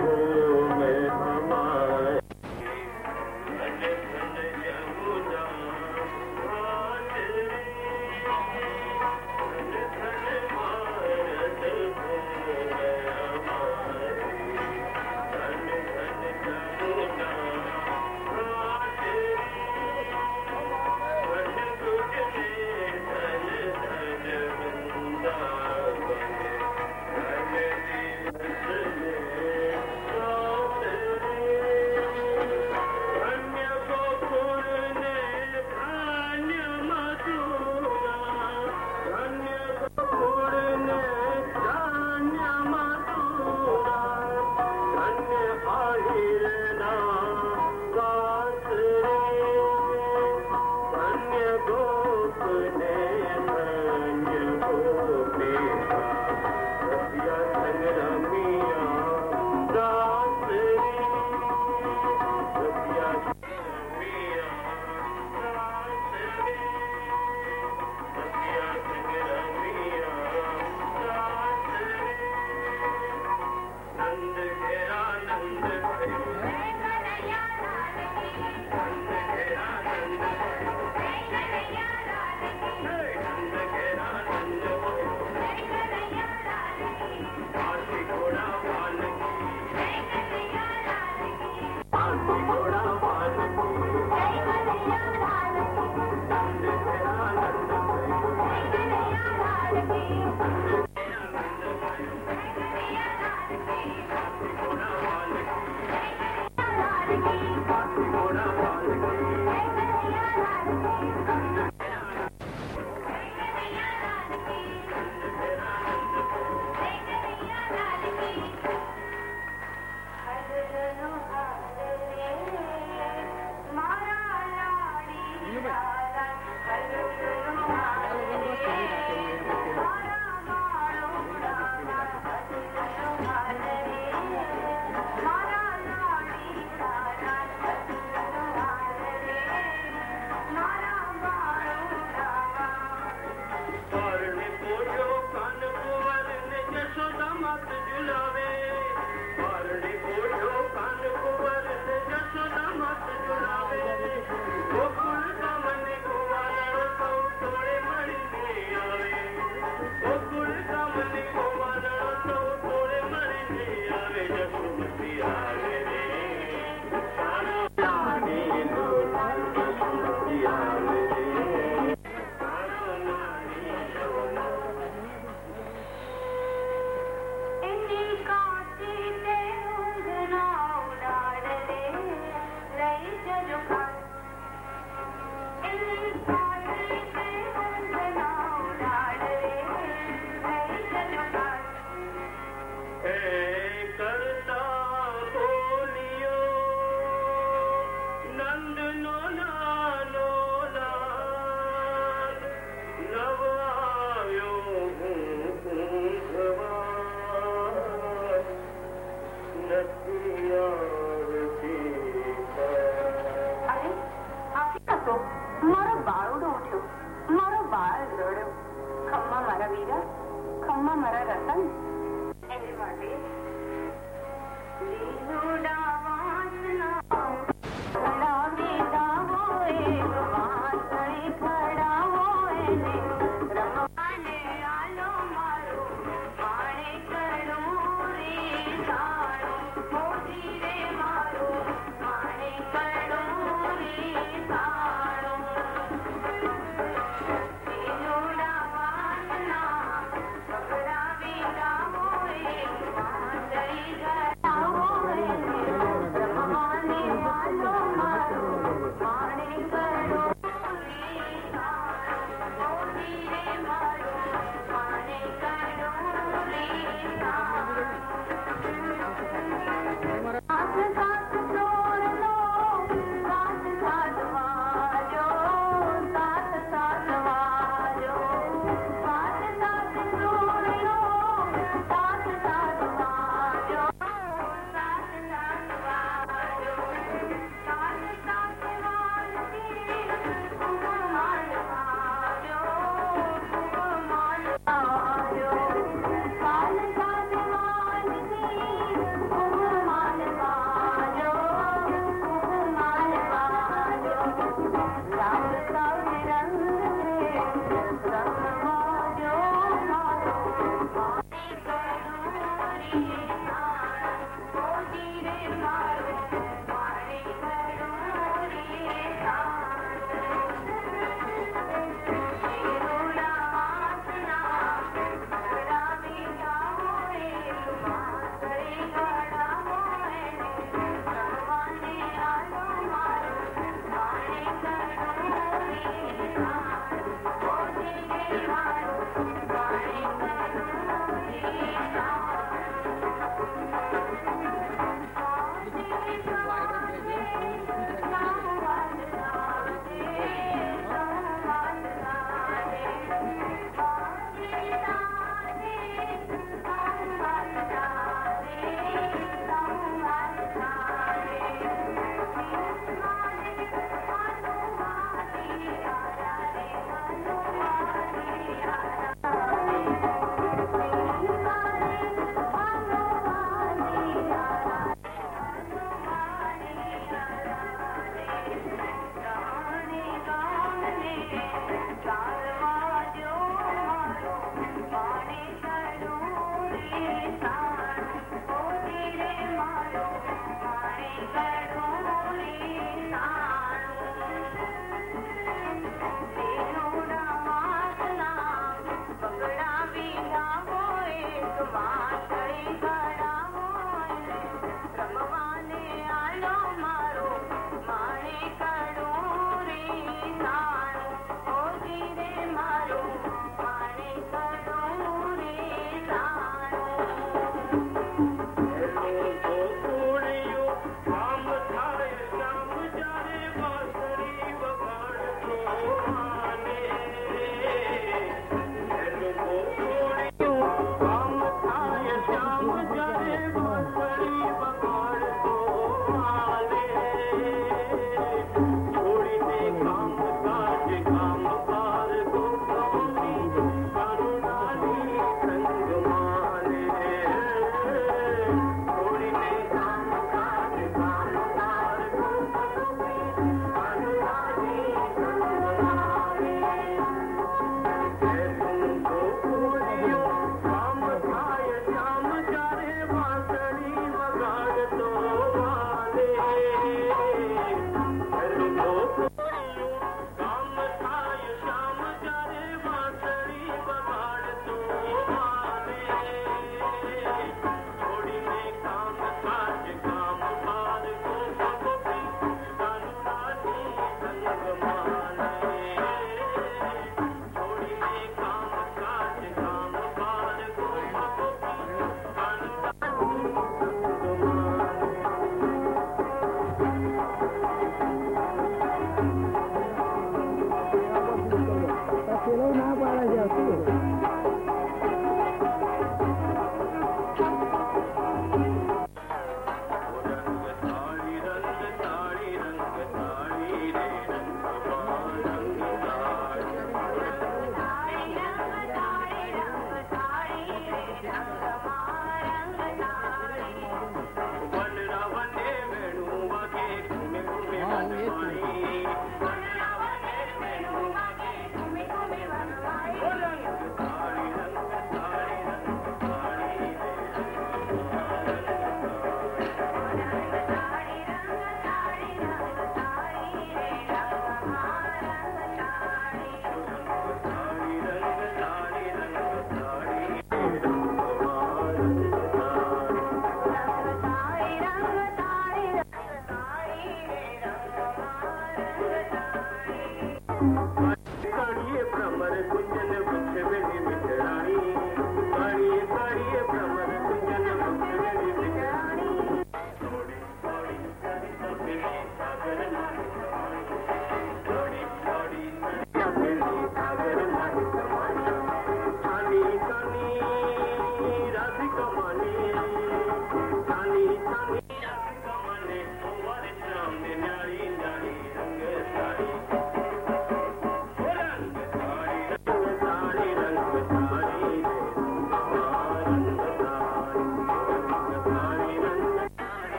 Música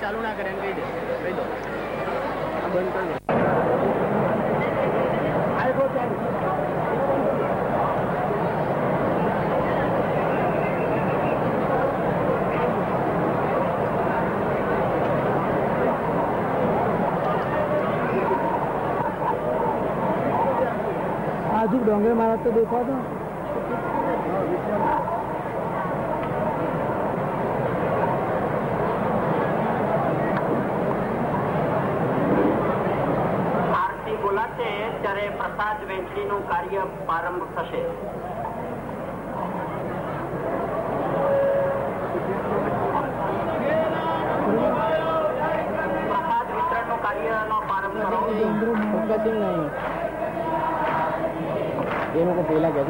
चालू ना करें कही दे बंद कर डोंगे मारा तो देखा था। કાર્ય પ્રારંભ થશે. પ્રસાદ વિતરણનું કાર્યનો પ્રારંભ કરો. એ લોકો પહેલા કહે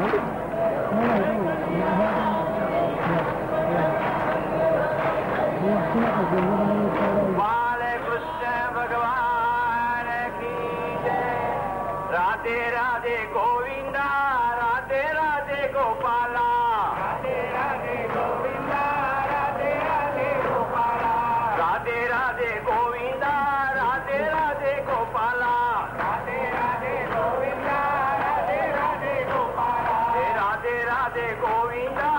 Radhe Govinda.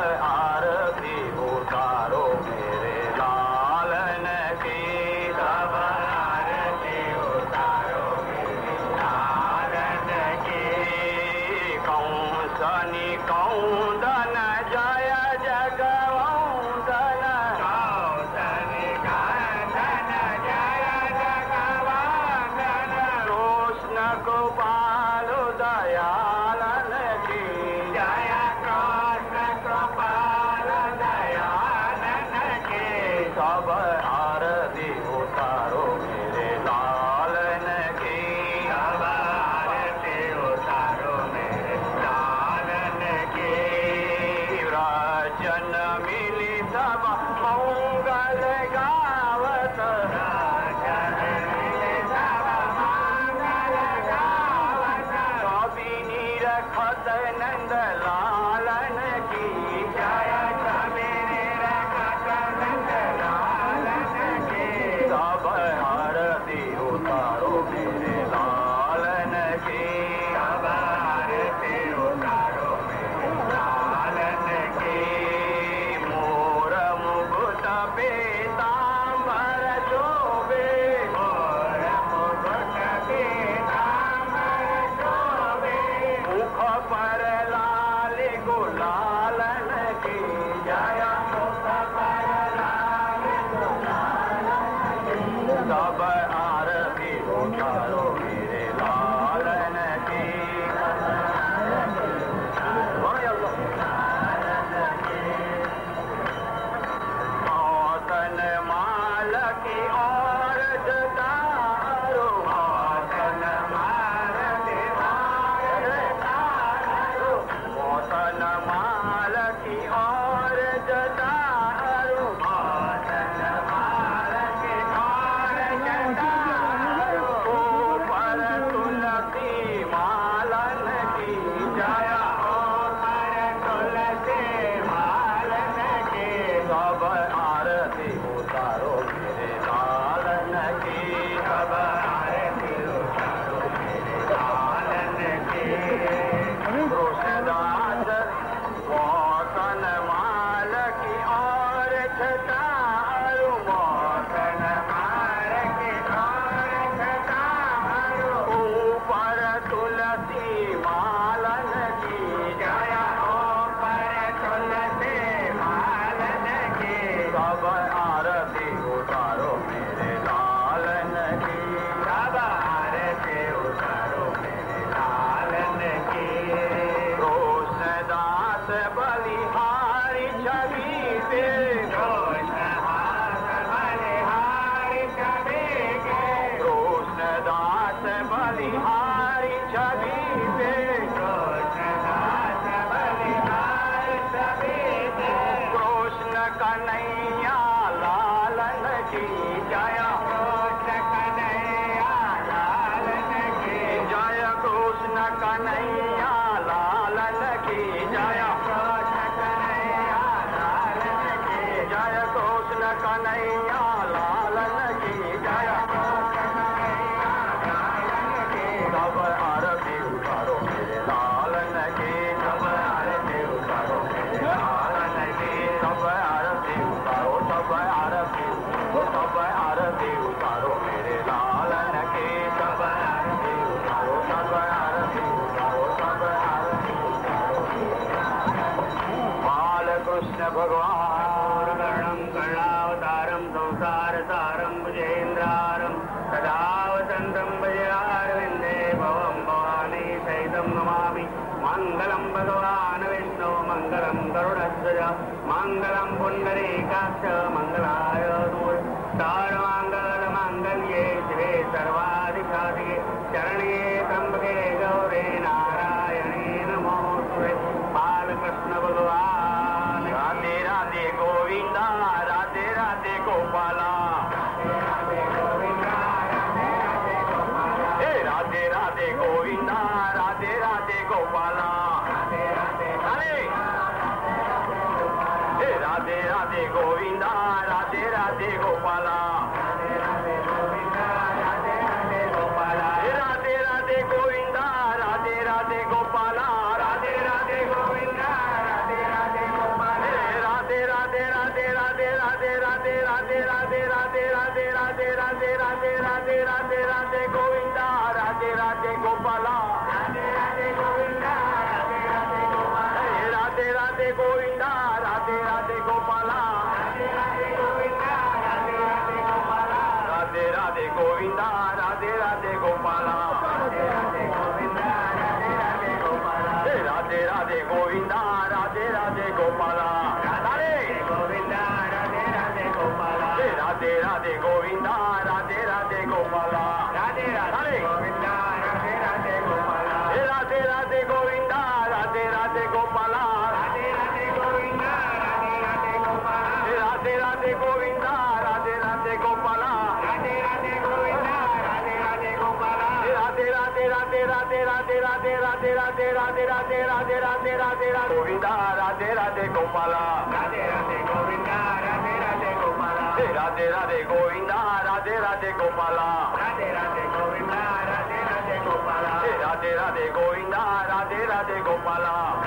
哎啊！happy. भगवान राधे राधे राधे राधे राधे राधे गोविंदा राधे राधे गोपाला राधे राधे गोविंदा राधे राधे गोपाला राधे राधे गोविंदा राधे राधे गोपाला राधे राधे गोविंदा राधे राधे गोपाला राधे राधे गोविंदा राधे राधे गोपाला